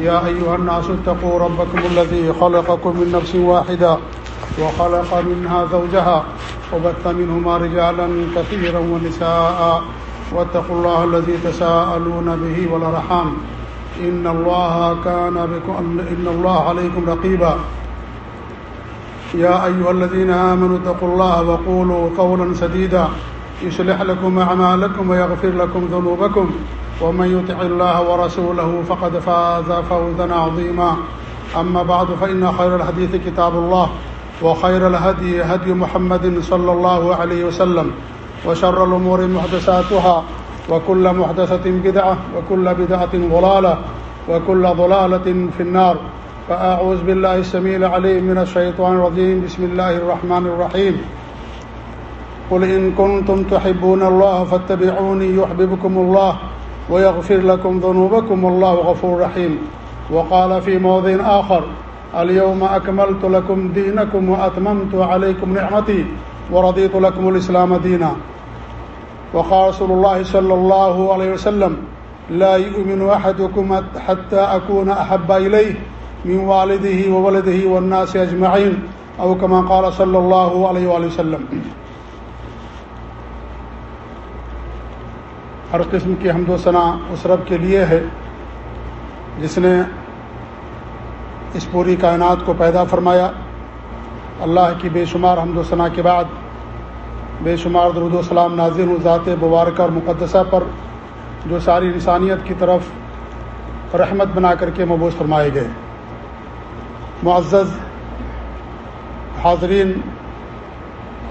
يا أيها الناس اتقوا ربكم الذي خلقكم من نفس واحدة وخلق منها زوجها وبث منهما رجالا كثيرا ونساء واتقوا الله الذي تساءلون به والرحام إن الله كان بكم إن الله عليكم رقيبا. يا أيها الذين آمنوا اتقوا الله وقولوا قولا سديدا يصلح لكم أعمالكم ويغفر لكم ذنوبكم ومن يطع الله ورسوله فقد فاز فوزا عظيما. أما بعد، فإن خير الحديث كتاب الله، وخير الهدي هدي محمد صلى الله عليه وسلم، وشر الأمور محدثاتها، وكل محدثة بدعة، وكل بدعة ضلالة، وكل ضلالة في النار. فأعوذ بالله السميع العليم من الشيطان الرجيم. بسم الله الرحمن الرحيم. قل إن كنتم تحبون الله فاتبعوني يحببكم الله. ويغفر لكم ذنوبكم والله غفور رحيم. وقال في موضع آخر، اليوم أكملت لكم دينكم وأتممت عليكم نعمتي ورضيت لكم الإسلام دينا. وقال رسول الله صلى الله عليه وسلم، لا يؤمن أحدكم حتى أكون أحب إليه من والده وولده والناس أجمعين، أو كما قال صلى الله عليه وآله وسلم. ہر قسم کی حمد و ثناء اس رب کے لیے ہے، جس نے اس پوری کائنات کو پیدا فرمایا۔ اللہ کی بے شمار حمد و ثناء کے بعد بے شمار درود و سلام نازر ذات مبارکہ اور مقدسہ پر، جو ساری انسانیت کی طرف رحمت بنا کر کے مبوس فرمائے گئے۔ معزز حاضرین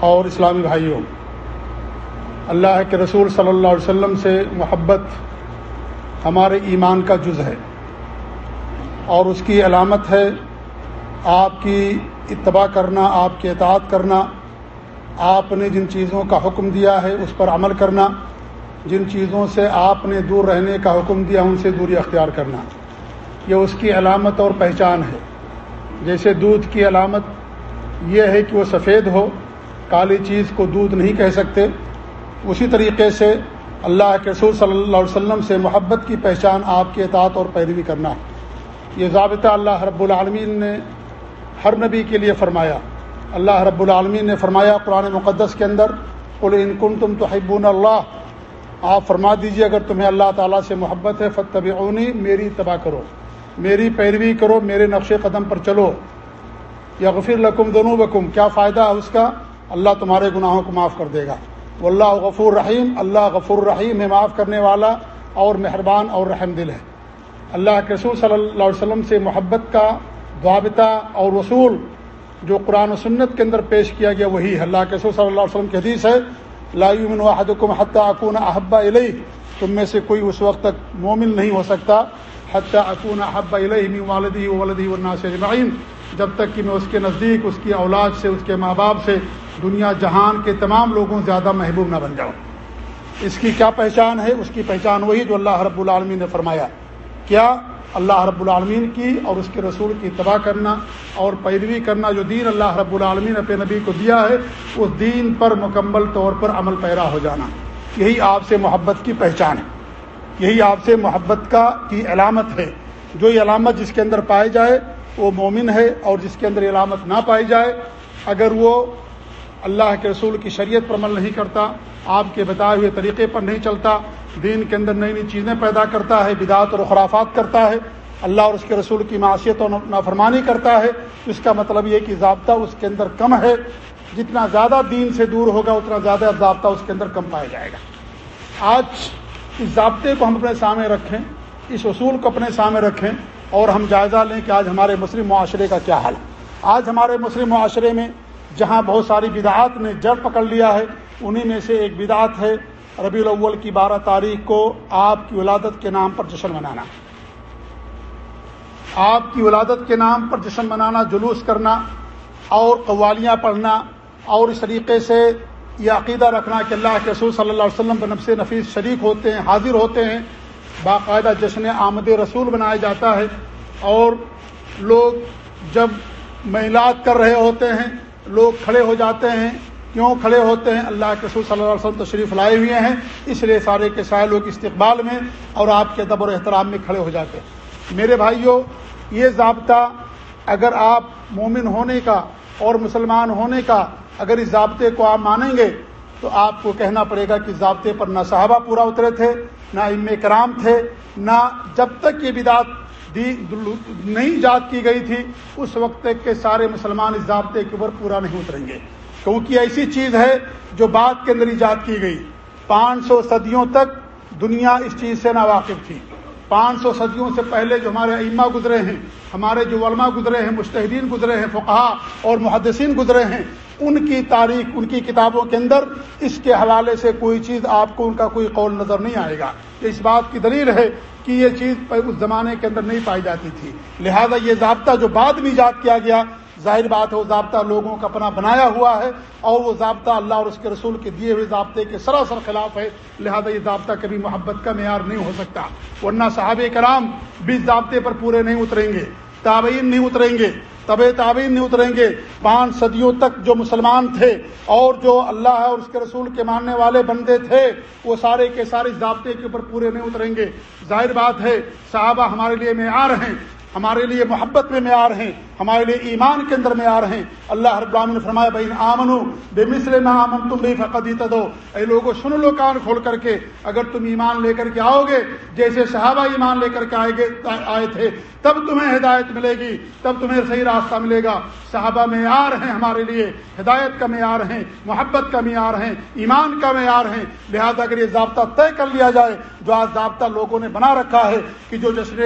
اور اسلامی بھائیوں اللہ کے رسول صلی اللہ علیہ وسلم سے محبت ہمارے ایمان کا جز ہے اور اس کی علامت ہے آپ کی اتباع کرنا، آپ کے اطاعت کرنا۔ آپ نے جن چیزوں کا حکم دیا ہے اس پر عمل کرنا۔ جن چیزوں سے آپ نے دور رہنے کا حکم دیا، ان سے دوری اختیار کرنا۔ یہ اس کی علامت اور پہچان ہے۔ جیسے دودھ کی علامت یہ ہے کہ وہ سفید ہو، کالی چیز کو دودھ نہیں کہہ سکتے۔ اسی طریقے سے اللہ کے رسول صلی اللہ علیہ وسلم سے محبت کی پہچان آپ کے اطاعت اور پیروی کرنا یہ ضابطہ اللہ رب العالمین نے ہر نبی کے لیے فرمایا۔ اللہ رب العالمین نے فرمایا قرآن مقدس کے اندر، قل تم تو حبون اللہ۔ آپ فرما دیجیے اگر تمہیں اللہ تعالیٰ سے محبت ہے فتب میری تباہ کرو۔ میری پیروی کرو، میرے نقش قدم پر چلو۔ یا غفیر لکم دونوں بکم کیا فائدہ ہے اس کا؟ اللہ تمہارے گناہوں کو معاف کر دے گا۔ واللہ غفور رحیم، اللہ غفور رحیم ہے معاف کرنے والا اور مہربان اور رحم دل ہے۔ اللہ کے رسول صلی اللہ علیہ وسلم سے محبت کا ضابطہ اور رسول جو قرآن و سنت کے اندر پیش کیا گیا وہی ہے۔ اللہ کے رسول صلی اللہ علیہ وسلم کی حدیث ہے لاءمن واحدکم حتیٰ اکون احبا علیہ تم میں سے کوئی اس وقت تک مومن نہیں ہو سکتا۔ حتیٰ اکون احبا علیہ والدی ولدی ورناس اجمعین جب تک کہ میں اس کے نزدیک، اس کی اولاد سے، اس کے ماں باپ سے دنیا جہان کے تمام لوگوں سے زیادہ محبوب نہ بن جاؤ اس کی کیا پہچان ہے؟ اس کی پہچان وہی جو اللہ رب العالمین نے فرمایا۔ کیا اللہ رب العالمین کی اور اس کے رسول کی اتباع کرنا اور پیروی کرنا جو دین اللہ رب العالمین اپنے نبی کو دیا ہے، اس دین پر مکمل طور پر عمل پیرا ہو جانا۔ یہی آپ سے محبت کی پہچان ہے۔ یہی آپ سے محبت کا کی علامت ہے۔ جو یہ علامت جس کے اندر پائے جائے، وہ مومن ہے اور جس کے اندر یہ علامت نہ پائی جائے، اگر وہ اللہ کے رسول کی شریعت پر عمل نہیں کرتا، آپ کے بتائے ہوئے طریقے پر نہیں چلتا، دین کے اندر نئی نئی چیزیں پیدا کرتا ہے بدعت اور خرافات کرتا ہے، اللہ اور اس کے رسول کی معاشیت اور نافرمانی کرتا ہے، اس کا مطلب یہ کہ ضابطہ اس کے اندر کم ہے۔ جتنا زیادہ دین سے دور ہوگا، اتنا زیادہ ضابطہ اس کے اندر کم پایا جائے گا۔ آج اس ضابطے کو ہم اپنے سامنے رکھیں، اس اصول کو اپنے سامنے رکھیں اور ہم جائزہ لیں کہ آج ہمارے مسلم معاشرے کا کیا حال۔ ہے آج ہمارے مسلم معاشرے میں جہاں بہت ساری بدعات نے جڑ پکڑ لیا ہے، انہی میں سے ایک بدعت ہے، ربیع الاول کی بارہ تاریخ کو آپ کی ولادت کے نام پر جشن منانا۔ آپ کی ولادت کے نام پر جشن منانا، جلوس کرنا اور قوالیاں پڑھنا اور اس طریقے سے یہ عقیدہ رکھنا کہ اللہ کے رسول صلی اللہ علیہ وسلم بنب سے نفیس شریک ہوتے ہیں، حاضر ہوتے ہیں۔ باقاعدہ جشن آمد رسول بنایا جاتا ہے اور لوگ جب میلاد کر رہے ہوتے ہیں، لوگ کھڑے ہو جاتے ہیں۔ کیوں کھڑے ہوتے ہیں؟ اللہ کے رسول صلی اللہ علیہ وسلم تشریف لائے ہوئے ہیں، اس لیے سارے کے سارے لوگ استقبال میں اور آپ کے ادب اور احترام میں کھڑے ہو جاتے ہیں۔ میرے بھائیوں یہ ضابطہ اگر آپ مومن ہونے کا اور مسلمان ہونے کا اگر اس ضابطے کو آپ مانیں گے تو آپ کو کہنا پڑے گا کہ ضابطے پر نہ صحابہ پورا اترے تھے، نہ ام کرام تھے، نہ جب تک یہ بدعت دی نہیں ایجاد کی گئی تھی، اس وقت تک کے سارے مسلمان اس ضابطے کے اوپر پورا نہیں اتریں گے۔ کیونکہ ایسی چیز ہے جو بات کے اندر ایجاد کی گئی۔ پانچ سو صدیوں تک دنیا اس چیز سے ناواقف تھی۔ پانچ سو صدیوں سے پہلے جو ہمارے ائمہ گزرے ہیں، ہمارے جو علماء گزرے ہیں مشتحدین گزرے ہیں فقہ اور محدثین گزرے ہیں، ان کی تاریخ، ان کی کتابوں کے اندر اس کے حوالے سے کوئی چیز آپ کو ان کا کوئی قول نظر نہیں آئے گا۔ اس بات کی دلیل ہے کہ یہ چیز اس زمانے کے اندر نہیں پائی جاتی تھی۔ لہذا یہ ضابطہ جو بعد میں ایجاد کیا گیا ظاہر بات ہے وہ ضابطہ لوگوں کا اپنا بنایا ہوا ہے اور وہ ضابطہ اللہ اور اس کے رسول کے دیے ہوئے ضابطے کے سراسر خلاف ہے، لہذا یہ ضابطہ کبھی محبت کا معیار نہیں ہو سکتا۔ ورنہ صحابہ کرام بھی ضابطے پر پورے نہیں اتریں گے، تابعین نہیں اتریں گے طب تعبین نہیں اتریں گے۔ پانچ صدیوں تک جو مسلمان تھے اور جو اللہ اور اس کے رسول کے ماننے والے بندے تھے، وہ سارے کے سارے ضابطے کے اوپر پورے نہیں اتریں گے۔ ظاہر بات ہے، صحابہ ہمارے لیے معیار ہیں۔ ہمارے لیے محبت میں معیار ہیں، ہمارے لیے ایمان کے اندر میں آ رہے ہیں۔ اللہ رب العالمین نے فرمایا بھائی آمن بے مسل نہ آمن تم بھی فقدی تدو اے لوگوں سن لو کان کھول کر کے۔ اگر تم ایمان لے کر کے آؤ گے، جیسے صحابہ ایمان لے کر کے آئے گے، آئے تھے، تب تمہیں ہدایت ملے گی، تب تمہیں صحیح راستہ ملے گا۔ صحابہ معیار ہیں ہمارے لیے، ہدایت کا معیار ہیں، محبت کا معیار ہیں، ایمان کا معیار ہیں۔ لہذا اگر یہ ضابطہ طے کر لیا جائے، جو آج ضابطہ لوگوں نے بنا رکھا ہے، کہ جو جشن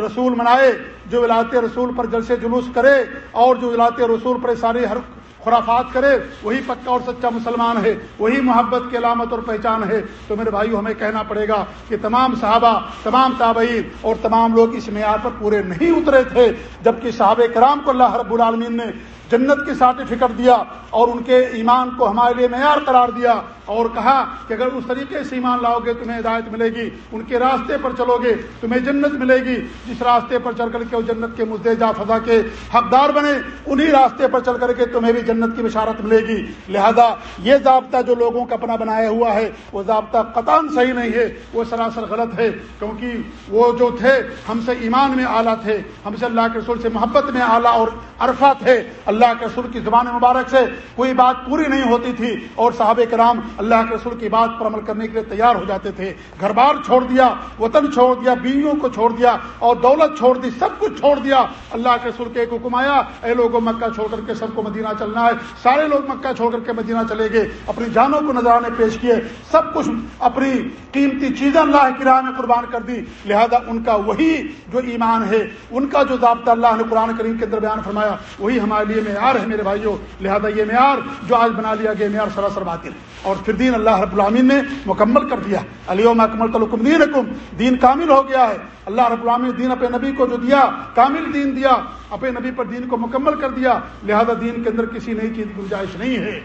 رسول منائے جو ولایت رسول پر جلسے جلوس کرے اور جو ولایت رسول پر سارے ہر خرافات کرے، وہی پکا اور سچا مسلمان ہے، وہی محبت کی علامت اور پہچان ہے۔ تو میرے بھائیو، ہمیں کہنا پڑے گا کہ تمام صحابہ، تمام تابعین اور تمام لوگ اس معیار پر پورے نہیں اترے تھے، جبکہ صحابہ کرام کو اللہ رب العالمین نے جنت کی سرٹیفکیٹ دیا اور ان کے ایمان کو ہمارے لیے معیار قرار دیا اور کہا کہ اگر اس طریقے سے ایمان لاؤ گے تمہیں ہدایت ملے گی، ان کے راستے پر چلو گے، تمہیں جنت ملے گی۔ جس راستے پر چل کر کے وہ جنت کے مزے جا فضا کے حقدار بنے، انہی راستے پر چل کر کے تمہیں بھی جنت کی بشارت ملے گی۔ لہذا یہ ضابطہ جو لوگوں کا اپنا بنایا ہوا ہے، وہ ضابطہ قطان صحیح نہیں ہے، وہ سراسر غلط ہے۔ کیونکہ وہ جو تھے، ہم سے ایمان میں اعلیٰ تھے، ہم سے اللہ کے رسول سے محبت میں اعلیٰ اور عرفہ تھے اللہ اللہ کے رسول کی زبان مبارک سے کوئی بات پوری نہیں ہوتی تھی اور صحابہ کرام اللہ کے رسول کی بات پر عمل کرنے کے لیے تیار ہو جاتے تھے۔ گھر بار چھوڑ دیا، وطن چھوڑ دیا، بیویوں کو چھوڑ دیا اور دولت چھوڑ دی، سب کچھ چھوڑ دیا۔ اللہ کے رسول کے ایک حکم آیا، اے لوگوں، مکہ چھوڑ کر کے سب کو مدینہ چلنا ہے۔ سارے لوگ مکہ چھوڑ کر کے مدینہ چلے گئے۔ اپنی جانوں کو نظرانے پیش کیے۔ سب کچھ اپنی قیمتی چیزیں اللہ کی راہ میں قربان کر دی۔ لہذا ان کا وہی جو ایمان ہے، ان کا جو ضابطہ اللہ نے قرآن کریم کے اندر بیان فرمایا، وہی ہمارے لیے معیار ہے میرے بھائیوں لہذا یہ معیار جو آج بنا لیا گیا معیار سراسر باطل اور پھر دین اللہ رب العامین نے مکمل کر دیا۔ علی اکمل تلکم دین حکم دین کامل ہو گیا ہے۔ اللہ رب العامین دین اپنے نبی کو جو دیا، کامل دین دیا، اپنے نبی پر دین کو مکمل کر دیا۔ لہذا دین کے اندر کسی نئی چیز گنجائش نہیں ہے۔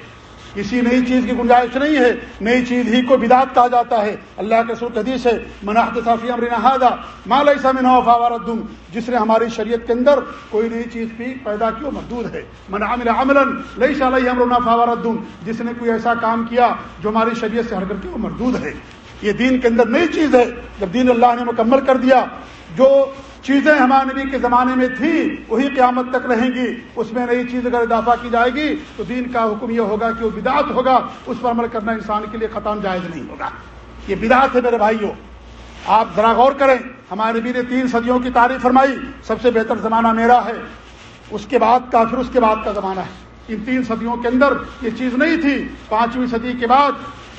کسی نئی چیز کی گنجائش نہیں ہے، نئی چیز ہی کو بدات کہا جاتا ہے۔ اللہ کے سرخ حدیث ہے مناحت صافی ماں مال ایسا میں دوں جس نے ہماری شریعت کے اندر کوئی نئی چیز بھی پیدا کی وہ محدود ہے۔ من عامل عمل لئی صلی امرنا فاوردوں جس نے کوئی ایسا کام کیا جو ہماری شریعت سے ہر کر کے وہ مردود ہے۔ یہ دین کے اندر نئی چیز ہے۔ جب دین اللہ نے مکمل کر دیا، جو چیزیں ہمارے نبی کے زمانے میں تھی وہی قیامت تک رہیں گی۔ اس میں نئی چیز اگر اضافہ کی جائے گی، تو دین کا حکم یہ ہوگا کہ وہ بدعت ہوگا۔ اس پر عمل کرنا انسان کے لیے ختم جائز نہیں ہوگا۔ یہ بدعت ہے میرے بھائیوں۔ آپ ذرا غور کریں۔ ہمارے نبی نے تین صدیوں کی تعریف فرمائی۔ سب سے بہتر زمانہ میرا ہے۔ اس کے بعد کا، پھر اس کے بعد کا زمانہ ہے۔ ان تین صدیوں کے اندر یہ چیز نہیں تھی۔ پانچویں صدی کے بعد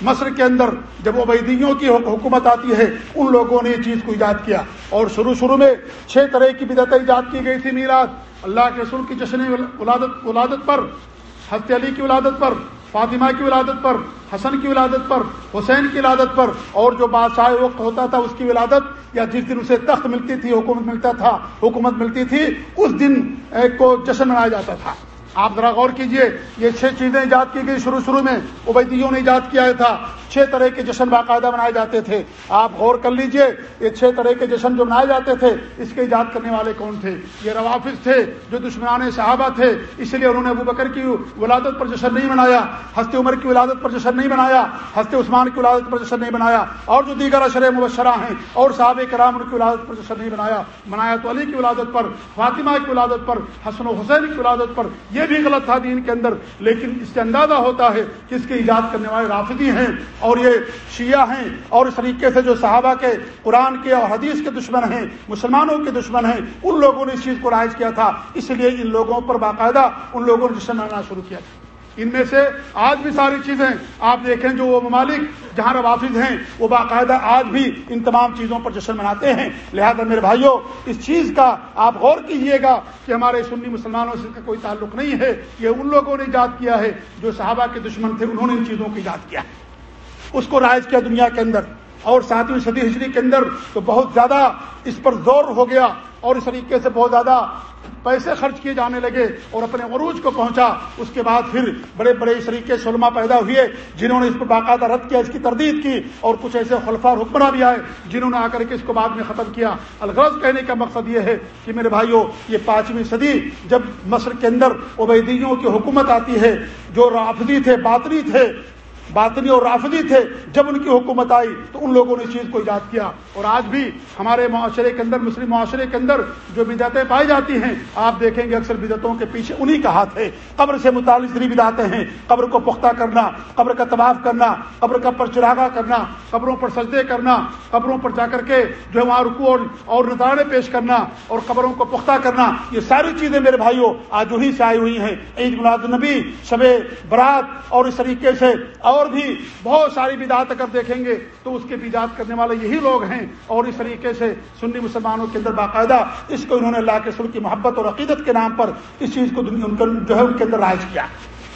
مصر کے اندر جب عبیدیوں کی حکومت آتی ہے، ان لوگوں نے یہ چیز کو ایجاد کیا۔ اور شروع شروع میں چھ طرح کی بدعت ایجاد کی گئی تھی میلاد۔ اللہ کے رسول کی جشن ولادت ولادت پر ہفتے علی کی ولادت پر، فاطمہ کی ولادت پر، حسن کی ولادت پر، حسین کی ولادت پر۔ اور جو بادشاہ وقت ہوتا تھا، اس کی ولادت یا جس دن اسے تخت ملتی تھی، حکومت ملتا تھا، حکومت ملتی تھی، اس دن کو جشن منایا جاتا تھا۔ آپ ذرا غور کیجیے، یہ چھ چیزیں ایجاد کی گئی شروع شروع میں، عبیدیوں نے ایجاد کیا تھا۔ چھ طرح کے جشن باقاعدہ منائے جاتے تھے۔ آپ غور کر لیجیے، یہ چھ طرح کے جشن جو منائے جاتے تھے، اس کے ایجاد کرنے والے کون تھے؟ یہ روافظ تھے جو دشمنان صحابہ تھے، اس لیے انہوں نے ابو بکر کی ولادت پر جشن نہیں منایا ہست عمر کی ولادت پر جشن نہیں منایا ہست عثمان کی ولادت پر جشن نہیں منایا، اور جو دیگر اشر مبشرہ ہیں، اور صحاب کرام ان کی ولادت پر جشن نہیں منایا۔ منایا تو علی کی ولادت پر، فاطمہ کی ولادت پر، حسن و حسین کی ولادت پر، یہ بھی غلط تھا دین کے اندر، لیکن اس سے اندازہ ہوتا ہے کہ اس کے ایجاد کرنے والے رافدی ہیں اور یہ شیعہ ہیں اور اس طریقے سے جو صحابہ کے قرآن کے اور حدیث کے دشمن ہیں، مسلمانوں کے دشمن ہیں، ان لوگوں نے اس چیز کو رائج کیا تھا۔ اس لیے ان لوگوں پر باقاعدہ ان لوگوں نے جشن منانا شروع کیا۔ ان میں سے آج بھی ساری چیزیں آپ دیکھیں جو وہ ممالک جہاں روافظ ہیں، وہ باقاعدہ آج بھی ان تمام چیزوں پر جشن مناتے ہیں۔ لہذا میرے بھائیوں اس چیز کا آپ غور کیجیے گا کہ ہمارے سنی مسلمانوں سے کوئی تعلق نہیں ہے۔ یہ ان لوگوں نے ایجاد کیا ہے جو صحابہ کے دشمن تھے، انہوں نے ان چیزوں کو ایجاد کیا۔ ہے اس کو رائج کیا دنیا کے اندر۔ اور ساتویں صدی ہجری کے اندر تو بہت زیادہ اس پر زور ہو گیا اور اس طریقے سے بہت زیادہ پیسے خرچ کیے جانے لگے اور اپنے عروج کو پہنچا، اس کے بعد پھر بڑے بڑے اس طریقے سلما پیدا ہوئے جنہوں نے اس پر باقاعدہ رد کیا، اس کی تردید کی اور کچھ ایسے خلفہ حکمراں بھی آئے جنہوں نے آ کر کے اس کو بعد میں ختم کیا۔ الغرض کہنے کا مقصد یہ ہے کہ میرے بھائیوں یہ پانچویں صدی جب مصر کے اندر عبیدیوں کی حکومت آتی ہے، جو رافدی تھے باطری تھے باطنی اور رافضی تھے جب ان کی حکومت آئی تو ان لوگوں نے اس چیز کو ایجاد کیا اور آج بھی ہمارے معاشرے کے اندر مسلم معاشرے کے اندر جو بدعتیں پائی جاتی ہیں، آپ دیکھیں گے اکثر بدعتوں کے پیچھے انہی کا ہاتھ ہے۔ قبر سے متعلق اتنی بدعتیں ہیں، قبر کو پختہ کرنا، قبر کا طباف کرنا، قبر کا پر چراغا کرنا، قبروں پر سجدے کرنا، قبروں پر جا کر کے جو ہے وہاں رکو اور نظارے پیش کرنا اور قبروں کو پختہ کرنا، یہ ساری چیزیں میرے بھائیوں آج وہی سے آئی ہوئی ہیں۔ عید ملاد النبی، شب برات اور اس طریقے سے اور بھی بہت ساری بدعت اگر دیکھیں گے تو اس کے بدعت کرنے والے یہی لوگ ہیں اور اس طریقے سے سنی مسلمانوں کے اندر باقاعدہ اس کو انہوں نے اللہ کے سر کی محبت اور عقیدت کے نام پر اس چیز کو جو ہے ان کے اندر رائج کیا۔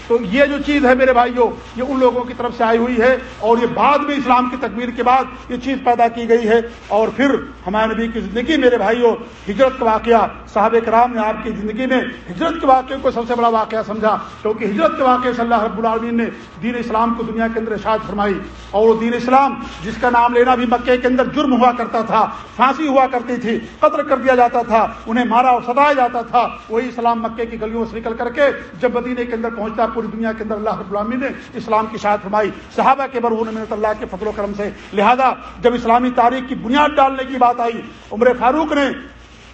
تو یہ جو چیز ہے میرے بھائیوں، یہ ان لوگوں کی طرف سے آئی ہوئی ہے اور یہ بعد میں اسلام کی تکبیر کے بعد یہ چیز پیدا کی گئی ہے اور پھر ہمارے نبی کی زندگی میرے بھائیوں، ہجرت کا واقعہ صاحب کرام نے آپ کی زندگی میں ہجرت کے واقعے کو سب سے بڑا واقعہ سمجھا کیونکہ ہجرت کے واقعے سے اللہ رب العالمین نے دین اسلام کو دنیا کے اندر اشاعت فرمائی اور دین اسلام جس کا نام لینا بھی مکے کے اندر جرم ہوا کرتا تھا، پھانسی ہوا کرتی تھی، قتل کر دیا جاتا تھا، انہیں مارا اور ستایا جاتا تھا، وہی اسلام مکے کی گلیوں سے نکل کر کے جب مدینے کے اندر پہنچتا پوری دنیا کے اندر اللہ رب العالمین نے اسلام کی شاید فرمائی۔ صحابہ کے برون منت اللہ کے فضل و کرم سے۔ لہذا جب اسلامی تاریخ کی بنیاد ڈالنے کی بات آئی، عمر فاروق نے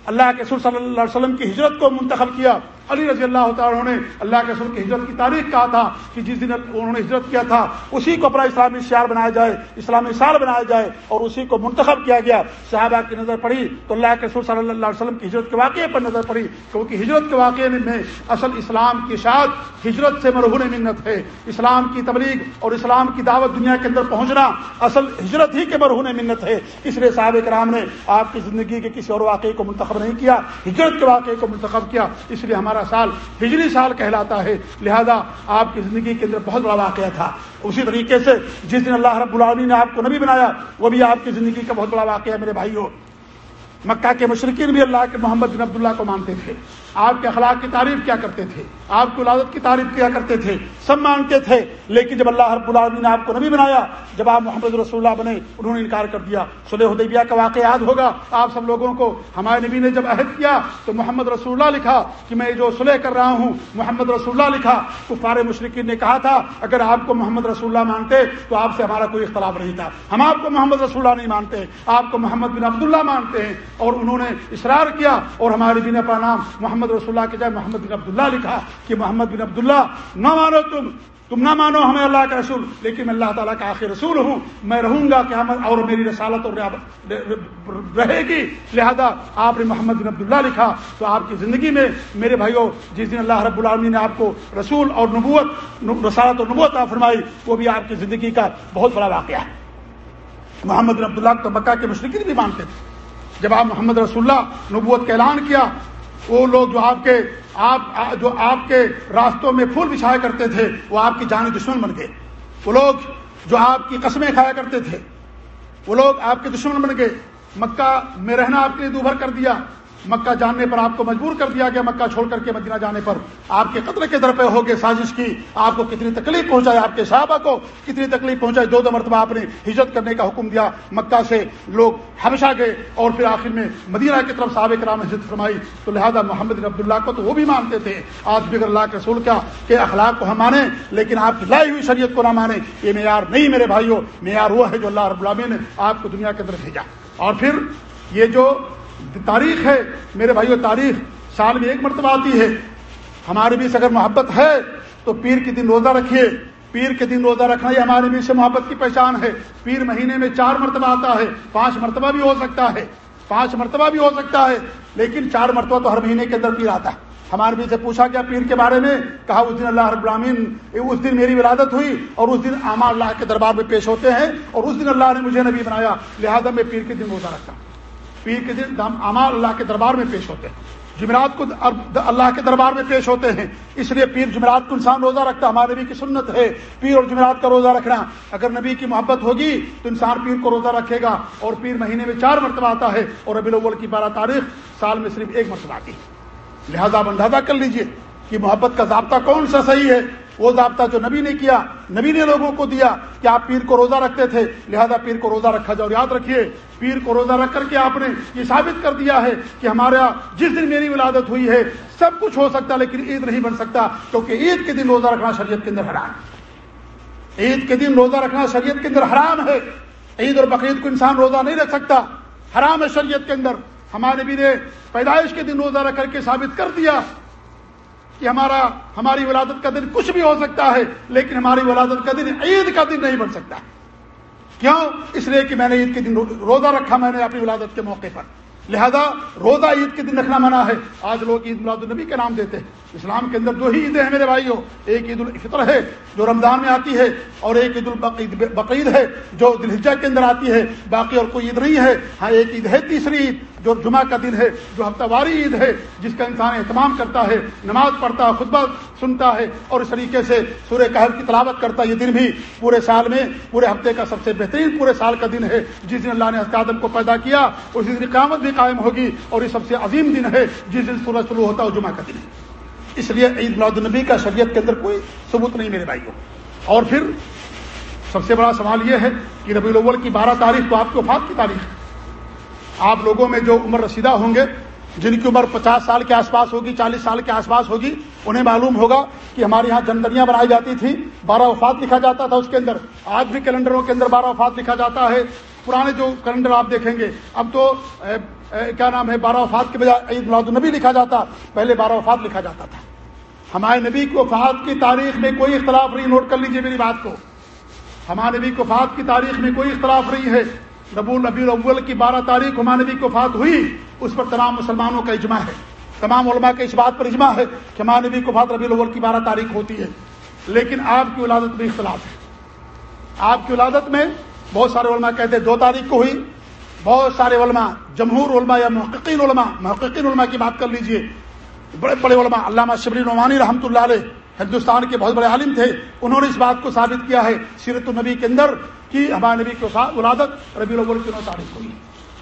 اللہ کے سر صلی اللہ علیہ وسلم کی ہجرت کو منتخب کیا۔ علی رضی اللہ تعالیٰ نے اللہ کے سر کی ہجرت کی تاریخ کہا تھا کہ جس دن انہوں نے ہجرت کیا تھا، اسی کو اپنا اسلامی شعر بنایا جائے، اسلامی سال بنایا جائے اور اسی کو منتخب کیا گیا۔ صحابہ کی نظر پڑی تو اللہ کے سر صلی اللہ علیہ وسلم کی ہجرت کے واقعے پر نظر پڑی کیونکہ ہجرت کے واقعے میں اصل اسلام کی شاعت ہجرت سے مرہون منت ہے۔ اسلام کی تبلیغ اور اسلام کی دعوت دنیا کے اندر پہنچنا اصل ہجرت ہی کے مرہون منت ہے۔ اس لیے صاحب کرام نے آپ کی زندگی کے کسی اور واقعے کو منتخب نہیں کیا، ہجرت کے واقعے کو منتخب کیا۔ اس لیے ہمارے ہمارا سال ہجری سال کہلاتا ہے۔ لہذا آپ کی زندگی کے اندر بہت بڑا واقعہ تھا۔ اسی طریقے سے جس دن اللہ رب العالمین نے آپ کو نبی بنایا، وہ بھی آپ کی زندگی کا بہت بڑا واقعہ میرے بھائی مکہ کے مشرقین بھی اللہ کے محمد بن عبداللہ کو مانتے تھے۔ آپ کے اخلاق کی تعریف کیا کرتے تھے؟ آپ کی ولادت کی تعریف کیا کرتے تھے؟ سب مانتے تھے، لیکن جب اللہ رب العالمین نے آپ کو نبی بنایا، جب آپ محمد رسول اللہ بنے، انہوں نے انکار کر دیا۔ سلح حدیبیہ کا واقعہ یاد ہوگا۔ آپ سب لوگوں کو ہمارے نبی نے جب عہد کیا تو محمد رسول اللہ لکھا کہ میں جو سلح کر رہا ہوں، محمد رسول اللہ لکھا۔ تو فار مشرقین نے کہا تھا، اگر آپ کو محمد رسول اللہ مانتے تو آپ سے ہمارا کوئی اختلاف نہیں تھا۔ ہم آپ کو محمد رسول اللہ نہیں مانتے، آپ کو محمد بن عبداللہ مانتے ہیں۔ اور انہوں نے اشرار کیا اور ہمارے بھی نے اپنا نام محمد محمد رسول اللہ کے جائے محمد بن عبداللہ لکھا کہ محمد بن عبداللہ، نہ مانو تم تم نہ مانو ہمیں اللہ کا رسول، لیکن میں اللہ تعالیٰ کا آخر رسول ہوں، میں رہوں گا قیامت اور میری رسالت اور رہے گی۔ لہذا آپ نے محمد بن عبداللہ لکھا تو آپ کی زندگی میں میرے بھائیوں، جس دن اللہ رب العالمین نے آپ کو رسول اور نبوت رسالت اور نبوت فرمائی، وہ بھی آپ کی زندگی کا بہت بڑا واقعہ ہے۔ محمد بن عبداللہ تو مکہ کے مشرقین بھی مانتے تھے۔ جب آپ محمد رسول اللہ نبوت کا اعلان کیا وہ لوگ جو آپ کے آپ جو آپ کے راستوں میں پھول بچھایا کرتے تھے، وہ آپ کی جانی دشمن بن گئے۔ وہ لوگ جو آپ کی قسمیں کھایا کرتے تھے، وہ لوگ آپ کے دشمن بن گئے۔ مکہ میں رہنا آپ کے لیے دوبھر کر دیا۔ مکہ جاننے پر آپ کو مجبور کر دیا گیا، مکہ چھوڑ کر کے مدینہ جانے پر۔ آپ کے قطر کے در پہ ہو گئے سازش کی۔ آپ کو کتنی تکلیف پہنچائی، آپ کے صحابہ کو کتنی تکلیف پہنچائی۔ دو دو مرتبہ آپ نے ہجرت کرنے کا حکم دیا۔ مکہ سے لوگ ہمیشہ گئے اور پھر آخر میں مدینہ کی طرف صحابہ کرام نے ہجرت فرمائی۔ تو لہٰذا محمد رب اللہ کو تو وہ بھی مانتے تھے۔ آج بھی اللہ کے رسول کیا کہ اخلاق کو ہم مانیں، لیکن آپ کی لائی ہوئی شریعت کو نہ مانیں، یہ معیار نہیں میرے بھائیوں، معیار وہ ہے جو اللہ رب العالمین نے آپ کو دنیا کے اندر بھیجا۔ اور پھر یہ جو تاریخ ہے، میرے بھائیو، تاریخ سال میں ایک مرتبہ آتی ہے۔ ہمارے بیچ اگر محبت ہے تو پیر کے دن روزہ رکھیے۔ پیر کے دن روزہ رکھنا یہ ہمارے بیچ سے محبت کی پہچان ہے۔ پیر مہینے میں چار مرتبہ آتا ہے، پانچ مرتبہ بھی ہو سکتا ہے۔ پانچ مرتبہ بھی ہو سکتا ہے، لیکن چار مرتبہ تو ہر مہینے کے اندر پیر آتا ہے۔ ہمارے بھی سے پوچھا گیا پیر کے بارے میں، کہا اس دن اللہ رب العالمین اس دن میری ولادت ہوئی اور اس دن آما اللہ کے دربار میں پیش ہوتے ہیں اور اس دن اللہ نے مجھے نبی بنایا، لہذا میں پیر کے دن روزہ رکھتا ہوں۔ پیر کے دن امال اللہ کے دربار میں پیش ہوتے ہیں۔ جمعرات کو اللہ کے دربار میں پیش ہوتے ہیں۔ اس لیے پیر جمعرات کو انسان روزہ رکھتا، ہمارے نبی کی سنت ہے۔ پیر اور جمعرات کا روزہ رکھنا، اگر نبی کی محبت ہوگی تو انسان پیر کو روزہ رکھے گا اور پیر مہینے میں چار مرتبہ آتا ہے اور ربی الاول کی بارہ تاریخ سال میں صرف ایک مرتبہ آتی ہے۔ لہذا آپ اندازہ کر لیجیے کہ محبت کا ضابطہ کون سا صحیح ہے؟ وہ ضابطہ جو نبی نے کیا، نبی نے لوگوں کو دیا کہ آپ پیر کو روزہ رکھتے تھے، لہذا پیر کو روزہ رکھا جاؤ، یاد رکھیے، پیر کو روزہ رکھ کر کے آپ نے یہ ثابت کر دیا ہے کہ ہمارے جس دن میری ولادت ہوئی ہے، سب کچھ ہو سکتا لیکن عید نہیں بن سکتا کیونکہ عید کے دن روزہ رکھنا شریعت کے اندر حرام ہے۔ عید کے دن روزہ رکھنا شریعت کے اندر حرام ہے۔ عید اور بقرعید کو انسان روزہ نہیں رکھ سکتا۔ حرام ہے شریعت کے اندر۔ ہمارے بھی نے پیدائش کے دن روزہ رکھ کر کے ثابت کر دیا۔ کہ ہمارا ہماری ولادت کا دن کچھ بھی ہو سکتا ہے، لیکن ہماری ولادت کا دن عید کا دن نہیں بن سکتا۔ کیوں؟ اس لیے کہ میں نے عید کے دن روزہ رکھا میں نے اپنی ولادت کے موقع پر۔ لہذا روزہ عید کے دن رکھنا منع ہے۔ آج لوگ عید میلاد النبی کا نام دیتے ہیں۔ اسلام کے اندر دو ہی عیدیں ہیں میرے بھائیوں۔ ایک عید الفطر ہے جو رمضان میں آتی ہے اور ایک عید البقید بقید ہے جو دلحجہ کے اندر آتی ہے۔ باقی اور کوئی عید نہیں ہے۔ ہاں ایک عید ہے تیسری عید جو جمعہ کا دن ہے، جو ہفتہ واری عید ہے، جس کا انسان اہتمام کرتا ہے، نماز پڑھتا ہے خطبہ سنتا ہے اور اس طریقے سے سورہ کہر کی تلاوت کرتا ہے۔ یہ دن بھی پورے سال میں، پورے ہفتے کا سب سے بہترین پورے سال کا دن ہے۔ جس دن اللہ نے آدم کو پیدا کیا اس دن قیامت بھی قائم ہوگی اور یہ سب سے عظیم دن ہے۔ جس دن سورج شروع ہوتا ہے وہ جمعہ کا دن ہے۔ اس لیے عید میلاد النبی کا شریعت کے اندر کوئی ثبوت نہیں میرے بھائیوں۔ اور پھر سب سے بڑا سوال یہ ہے کہ ربی الاول کی بارہ تاریخ تو آپ کی وفات کی تاریخ آپ لوگوں میں جو عمر رسیدہ ہوں گے، جن کی عمر پچاس سال کے آس پاس ہوگی، چالیس سال کے آس پاس ہوگی، انہیں معلوم ہوگا کہ ہمارے یہاں جندریاں بنائی جاتی تھی بارہ وفات لکھا جاتا تھا اس کے اندر۔ آج بھی کیلنڈروں کے اندر بارہ وفات لکھا جاتا ہے۔ پرانے جو کیلنڈر آپ دیکھیں گے، اب تو کیا نام ہے، بارہ وفات کے بجائے عید میلاد النبی لکھا جاتا۔ پہلے بارہ وفات لکھا جاتا تھا۔ ہمارے نبی کو فات کی تاریخ میں کوئی اختلاف نہیں، نوٹ کر لیجیے میری بات کو۔ ہمارے نبی کو فات کی تاریخ میں کوئی اختلاف نہیں ہے۔ ربو نبی الاول کی بارہ تاریخ ہمارے نبی کو فات ہوئی، اس پر تمام مسلمانوں کا اجماع ہے۔ تمام علماء کے اس بات پر اجماع ہے کہ ہمارے نبی کو فات ربی الاول کی بارہ تاریخ ہوتی ہے۔ لیکن آپ کی ولادت میں اختلاف ہے۔ آپ کی ولادت میں بہت سارے علماء کہتے ہیں، دو تاریخ کو ہوئی بہت سارے علماء، جمہور علماء یا محققین علماء محققین علماء کی بات کر لیجیے۔ بڑے بڑے علماء، علامہ شبری نعمانی رحمۃ اللہ علیہ ہندوستان کے بہت بڑے عالم تھے، انہوں نے اس بات کو ثابت کیا ہے سیرت النبی کے اندر کہ ہمارے نبی کی ولادت ربی الاول کی نو تاریخ ہوئی۔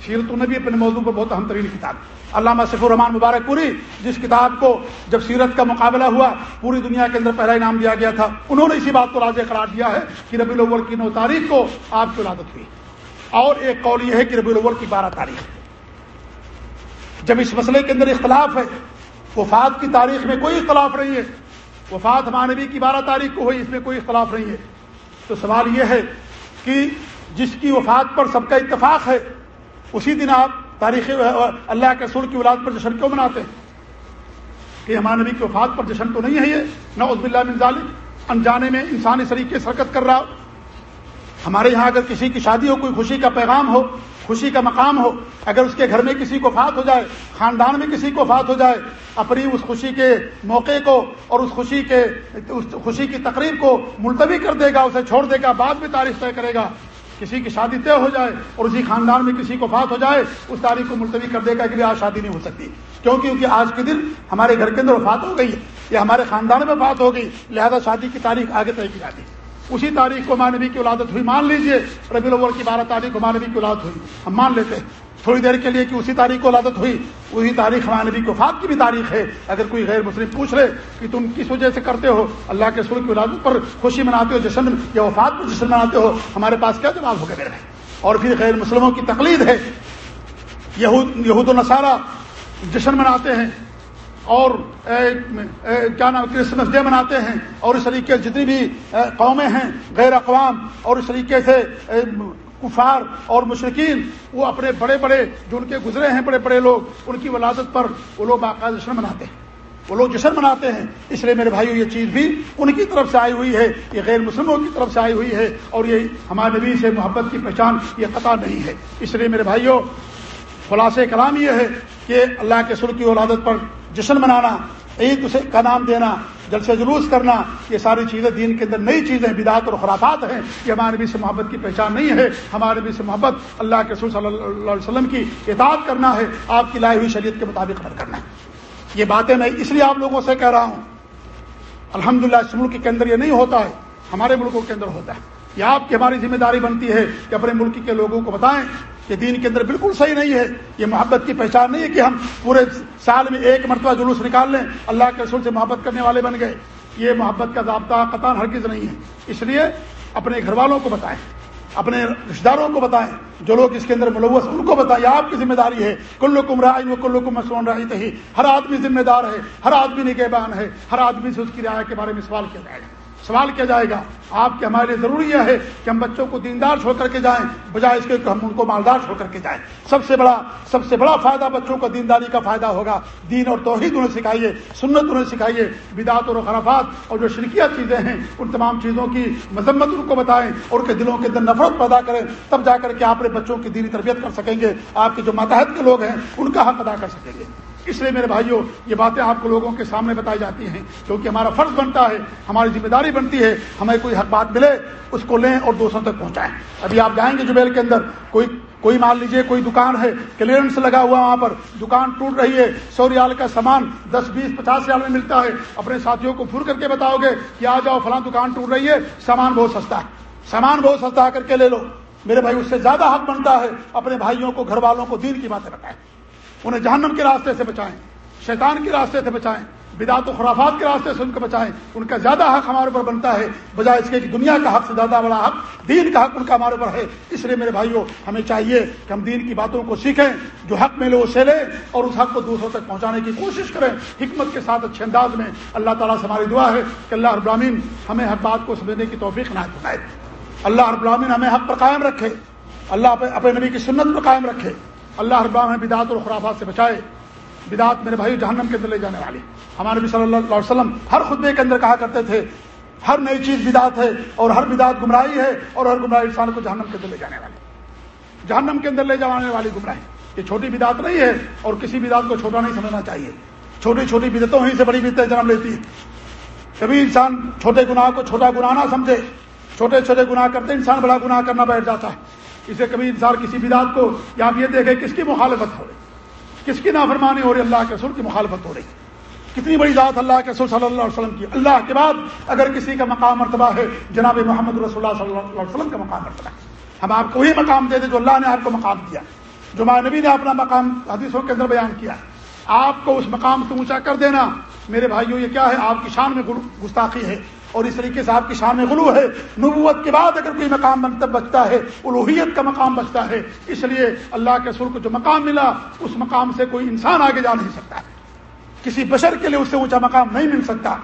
سیرت النبی اپنے موضوع پر بہت اہم ترین کتاب۔ علامہ سف الرحمان مبارک پوری، جس کتاب کو جب سیرت کا مقابلہ ہوا، پوری دنیا کے اندر پہلا انعام دیا گیا تھا، انہوں نے اسی بات کو راضی قرار دیا ہے کہ ربی الاول کی نو تاریخ کو آپ کی ولادت ہوئی۔ اور ایک قول یہ ہے کہ ربی الاول کی بارہ تاریخ جب اس مسئلے کے اندر اختلاف ہے، وفات کی تاریخ میں کوئی اختلاف نہیں ہے۔ وفات نبی کی بارہ تاریخ کو ہوئی، اس میں کوئی اختلاف نہیں ہے۔ تو سوال یہ ہے کہ جس کی وفات پر سب کا اتفاق ہے، اسی دن آپ تاریخ اللہ کے سر کی اولاد پر جشن کیوں مناتے ہیں؟ کہ نبی کی وفات پر جشن تو نہیں ہے یہ؟ نہ عزب اللہ ظالم انجانے میں انسانی طریقے سے حرکت کر رہا۔ ہو ہمارے یہاں اگر کسی کی شادی ہو، کوئی خوشی کا پیغام ہو، خوشی کا مقام ہو، اگر اس کے گھر میں کسی کو فات ہو جائے، خاندان میں کسی کو فات ہو جائے، اپنی اس خوشی کے موقع کو اور اس خوشی کے، اس خوشی کی تقریب کو ملتوی کر دے گا، اسے چھوڑ دے گا، بعد میں تاریخ طے کرے گا۔ کسی کی شادی طے ہو جائے اور اسی خاندان میں کسی کو فات ہو جائے، اس تاریخ کو ملتوی کر دے گا کہ آج شادی نہیں ہو سکتی۔ کیوں؟ کیونکہ آج کے دن ہمارے گھر کے اندر وفات ہو گئی ہے، یا ہمارے خاندان میں وفات ہو گئی، لہذا شادی کی تاریخ آگے طے کی جاتی ہے۔ اسی تاریخ کو مانوی کی ولادت ہوئی، مان لیجیے ربی الاول کی بارہ تاریخ کو مانوی کی ولادت ہوئی۔ ہم مان لیتے ہیں۔ تھوڑی دیر کے لیے کہ اسی تاریخ کو ولادت ہوئی وہی تاریخ ہمارے نبی کو فات کی بھی تاریخ ہے۔ اگر کوئی غیر مسلم پوچھ لے کہ تم کس وجہ سے کرتے ہو، اللہ کے سر کی ولادت پر خوشی مناتے ہو، جشن یا وفات پر جشن مناتے ہو، ہمارے پاس کیا جواب ہوگا میرے اور پھر غیر مسلموں کی تقلید ہے۔ یہود یہود و نصارہ جشن مناتے ہیں۔ اور کیا نام کرسمس ڈے مناتے ہیں؟ اور اس طریقے سے جتنی بھی قومیں ہیں غیر اقوام، اور اس طریقے سے کفار اور مشرقین وہ اپنے بڑے بڑے جو ان کے گزرے ہیں، بڑے بڑے لوگ، ان کی ولادت پر وہ لوگ باقاعدہ جشن مناتے ہیں۔ وہ لوگ جشن مناتے ہیں۔ اس لیے میرے بھائیو، یہ چیز بھی ان کی طرف سے آئی ہوئی ہے، یہ غیر مسلموں کی طرف سے آئی ہوئی ہے، اور یہ ہمارے نبی سے محبت کی پہچان، یہ قطع نہیں ہے۔ اس لیے میرے بھائیوں خلاص کلام یہ ہے کہ اللہ کے سر کی ولادت پر جشن منانا، عید اسے کا نام دینا، جلسے جلوس کرنا، یہ ساری چیزیں دین کے اندر نئی چیزیں بدعت اور خرافات ہیں۔ یہ ہمارے نبی سے محبت کی پہچان نہیں ہے۔ ہمارے نبی سے محبت اللہ کے رسول صلی اللہ علیہ وسلم کی اطاعت کرنا ہے۔ آپ کی لائی ہوئی شریعت کے مطابق عمل کرنا ہے۔ یہ باتیں میں اس لیے آپ لوگوں سے کہہ رہا ہوں۔ الحمد للہ اس ملک کے اندر یہ نہیں ہوتا ہے۔ ہمارے ملکوں کے اندر ہوتا ہے۔ یہ آپ کی ہماری ذمہ داری بنتی ہے کہ اپنے ملک کے لوگوں کو بتائیں۔ کہ دین کے اندر بالکل صحیح نہیں ہے، یہ محبت کی پہچان نہیں ہے کہ ہم پورے سال میں ایک مرتبہ جلوس نکال لیں، اللہ کے رسول سے محبت کرنے والے بن گئے۔ یہ محبت کا ضابطہ قطع ہرگز نہیں ہے۔ اس لیے اپنے گھر والوں کو بتائیں، اپنے رشتے داروں کو بتائیں، جو لوگ اس کے اندر ملوث ان کو بتائیں آپ کی ذمہ داری ہے۔ کلو کم رائے و کلو کم مسون رائی تھی ہر آدمی ذمہ دار ہے، ہر آدمی نگہبان ہے، ہر آدمی سے اس کی رعایت کے بارے میں سوال کیا جائے گا۔ سوال کیا جائے گا؟ آپ کے ہمارے لیے ضروری یہ ہے کہ ہم بچوں کو دیندار چھوڑ کر کے جائیں، بجائے اس کے کہ ہم ان کو مالدار چھوڑ کر کے جائیں۔ سب سے بڑا، سب سے بڑا فائدہ بچوں کو دینداری کا فائدہ ہوگا۔ دین اور توحید انہیں سکھائیے، سنت انہیں سکھائیے بدعت اور خرافات اور جو شرکیہ چیزیں ہیں، ان تمام چیزوں کی مذمت ان کو بتائیں اور ان کے دلوں کے اندر نفرت پیدا کریں۔ تب جا کر کے آپ اپنے بچوں کی دینی تربیت کر سکیں گے۔ آپ کے جو ماتحت کے لوگ ہیں، ان کا حق ادا کر سکیں گے۔ اس لیے میرے بھائیوں یہ باتیں آپ کو لوگوں کے سامنے بتائی جاتی ہیں۔ کیونکہ ہمارا فرض بنتا ہے، ہماری ذمہ داری بنتی ہے، ہمیں کوئی حق بات ملے، اس کو لیں اور دوسروں تک پہنچائیں۔ ابھی آپ جائیں گے جبیل کے اندر، کوئی کوئی مان لیجیے کوئی دکان ہے، کلیئرنس لگا ہوا وہاں پر، دکان ٹوٹ رہی ہے، سو ریال کا سامان، دس، بیس، پچاس ریال میں ملتا ہے۔ اپنے ساتھیوں کو پھر کر کے بتاؤ گے کہ آ جاؤ، فلاں دکان ٹوٹ رہی ہے، سامان بہت سستا ہے۔ سامان بہت سستا کر کے لے لو۔ میرے بھائی اس سے زیادہ حق بنتا ہے اپنے بھائیوں کو، گھر والوں کو دین کی باتیں بتائیں۔ انہیں جہنم کے راستے سے بچائیں، شیطان کے راستے سے بچائیں، بدعت و خرافات کے راستے سے ان کو بچائیں۔ ان کا زیادہ حق ہمارے اوپر بنتا ہے، بجائے اس کے کہ دنیا کا حق سے زیادہ بڑا حق، دین کا حق ان کا ہمارے اوپر ہے۔ اس لیے میرے بھائیوں ہمیں چاہیے کہ ہم دین کی باتوں کو سیکھیں، جو حق ملے وہ سے لیں اور اس حق کو دوسروں تک پہنچانے کی کوشش کریں۔ حکمت کے ساتھ اچھے انداز میں اللہ تعالیٰ سے ہماری دعا ہے کہ اللہ ابراہین ہمیں ہر بات کو سمجھنے کی توفیق نہ بنائے اللہ ابراہین ہمیں حق پر قائم رکھے۔ اللہ اپنے نبی کی سنت پر قائم رکھے۔ اللہ ابراہین بدعت اور خرافات سے بچائے۔ بدعت میرے بھائی جہنم کے اندر لے جانے والی ہمارے نبی صلی اللہ علیہ وسلم ہر خطبے کے اندر کہا کرتے تھے، ہر نئی چیز بدعت ہے اور ہر بدعت گمراہی ہے اور ہر گمراہی انسان کو جہنم کے اندر لے جانے والی جہنم کے اندر لے جانے والی گمراہی۔ یہ چھوٹی بدعت نہیں ہے اور کسی بدعت کو چھوٹا نہیں سمجھنا چاہیے۔ چھوٹی چھوٹی بدتوں ہی سے بڑی بدتیں جنم لیتی ہے کبھی انسان چھوٹے گناہ کو چھوٹا گناہ نہ سمجھے، چھوٹے چھوٹے گناہ کرتے انسان بڑا گناہ کرنا بیٹھ جاتا ہے۔ اسے کبھی انسان کسی بدعت کو یا آپ یہ دیکھے کس کی مخالفت ہو رہی کس کی نافرمانی ہو رہی اللہ کے رسول کی مخالفت ہو رہی کتنی بڑی ذات اللہ کے رسول صلی اللہ علیہ وسلم کی۔ اللہ کے بعد اگر کسی کا مقام مرتبہ ہے، جناب محمد رسول اللہ صلی اللہ علیہ وسلم کا مقام مرتبہ ہے۔ ہم آپ کو وہی مقام دے دیں جو اللہ نے آپ کو مقام دیا جو نبی نے اپنا مقام حدیثوں کے اندر بیان کیا آپ کو اس مقام سے اونچا کر دینا۔ میرے بھائیوں، یہ کیا ہے؟ آپ کی شان میں گستاخی ہے۔ اور اس طریقے سے آپ کی شان میں غلو ہے۔ نبوت کے بعد اگر کوئی مقام بنتا بچتا ہے الوحیت کا مقام بچتا ہے۔ اس لیے اللہ کے سر کو جو مقام ملا، اس مقام سے کوئی انسان آگے جا نہیں سکتا۔ کسی بشر کے لیے اس سے اونچا مقام نہیں مل سکتا۔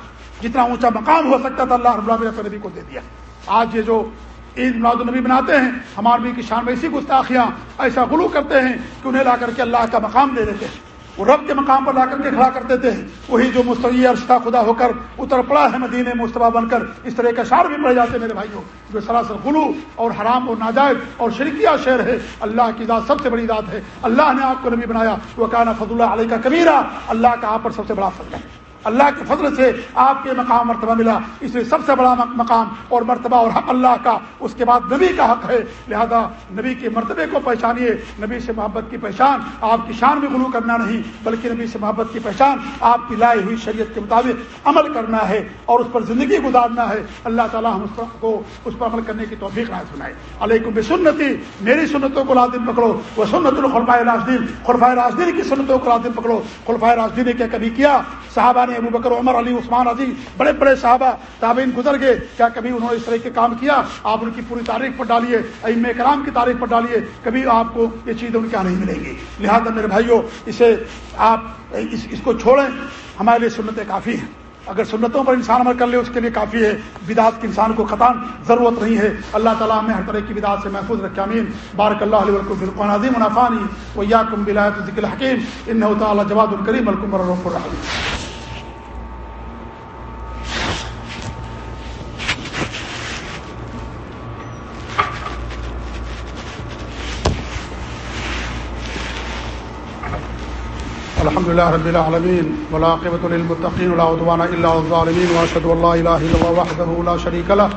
جتنا اونچا مقام ہو سکتا تھا، اللہ رب اللہ نبی کو دے دیا۔ آج یہ جو عید میلاد النبی بناتے ہیں ہمارے بھی کی شان میں اسی گستاخیاں، ایسا غلو کرتے ہیں کہ انہیں لا کر کے اللہ کا مقام دے دیتے ہیں۔ وہ رب کے مقام پر لا کر کے کھڑا کرتے تھے۔ وہی جو مستقی عرصہ خدا ہو کر اتر پڑا ہے مدینے مصطفیٰ بن کر۔ اس طرح کے شعر بھی پڑے جاتے میرے بھائیوں، جو سراسر غلو اور حرام اور ناجائز اور شرکیہ شعر ہے۔ اللہ کی ذات سب سے بڑی ذات ہے۔ اللہ نے آپ کو نبی بنایا۔ وہ کہنا فض اللہ علیہ کا کبیرہ اللہ کا آپ پر سب سے بڑا فضل ہے۔ اللہ کے فضل سے آپ کے مقام مرتبہ ملا۔ اس لیے سب سے بڑا مقام اور مرتبہ اور حق اللہ کا، اس کے بعد نبی کا حق ہے۔ لہذا نبی کے مرتبے کو پہچانیے۔ نبی سے محبت کی پہچان، آپ کی شان بھی غلو کرنا نہیں، بلکہ نبی سے محبت کی پہچان، آپ کی لائی ہوئی شریعت کے مطابق عمل کرنا ہے اور اس پر زندگی گزارنا ہے۔ اللہ تعالیٰ ہم اس کو اس پر عمل کرنے کی توفیق نہ سنائے علیکم بھی سنتی میری سنتوں کو لازم پکڑو۔ وہ سنت الخلفۂ راجدین خلفۂ راجدین کی سنتوں کو لازم پکڑو۔ خلفۂ راجدین نے کیا کبھی کیا؟ صحابہ نے ابو بکر عمر، علی، عثمان، عزیز، بڑے بڑے صحابہ، تابعین گزر گئے۔ کیا کبھی انہوں نے اس طرح کے کام کیا؟ آپ ان کی پوری تاریخ پر ڈالیے ام کرام کی تاریخ پر ڈالیے، کبھی آپ کو یہ چیزیں ان کیا نہیں ملیں گی۔ لہٰذا میرے بھائیوں اسے آپ اس اس کو چھوڑیں۔ ہمارے لیے سنتیں کافی ہیں۔ اگر سنتوں پر انسان عمل کر لے، اس کے لیے کافی ہے۔ بدعت کے انسان کو خطان ضرورت نہیں ہے۔ اللہ تعالیٰ میں ہر طرح کی بدعت سے محفوظ رکھے امین بارک اللہ علیہ بالکل عظیم منافانی ویا کم بلایت ذکل حکیم ان تعالیٰ جواد الکریم الکمر الحمد لله رب العالمين والعاقبة للمتقين ولا عدوان إلا الظالمين وأشهد أن لا إله إلا الله وحده لا شريك له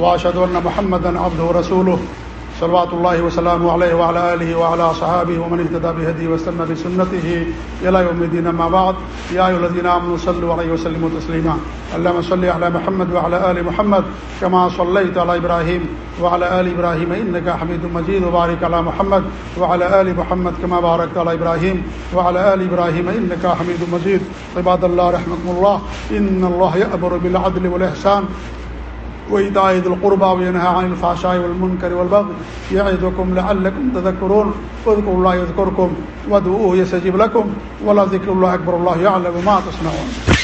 وأشهد أن محمدا عبده ورسوله صلوات الله وسلامه عليه وعلى آله وعلى صحابه ومن اهتدى بهديه وسلم بسنته إلى يوم الدين ما بعد يا أيها الذين آمنوا صلوا عليه وسلموا تسليما اللهم صل على محمد وعلى آل محمد كما صليت على إبراهيم وعلى آل إبراهيم إنك حميد مجيد وبارك على محمد وعلى آل محمد كما باركت على إبراهيم وعلى آل إبراهيم إنك حميد مجيد عباد الله رحمكم الله إن الله يأمر بالعدل والإحسان وإيتاء ذي القربى وينهى عن الفحشاء والمنكر والبغي يعظكم لعلكم تذكرون واذكروا الله يذكركم وادعوه يستجيب لكم ولا ذكر الله أكبر الله يعلم ما تصنعون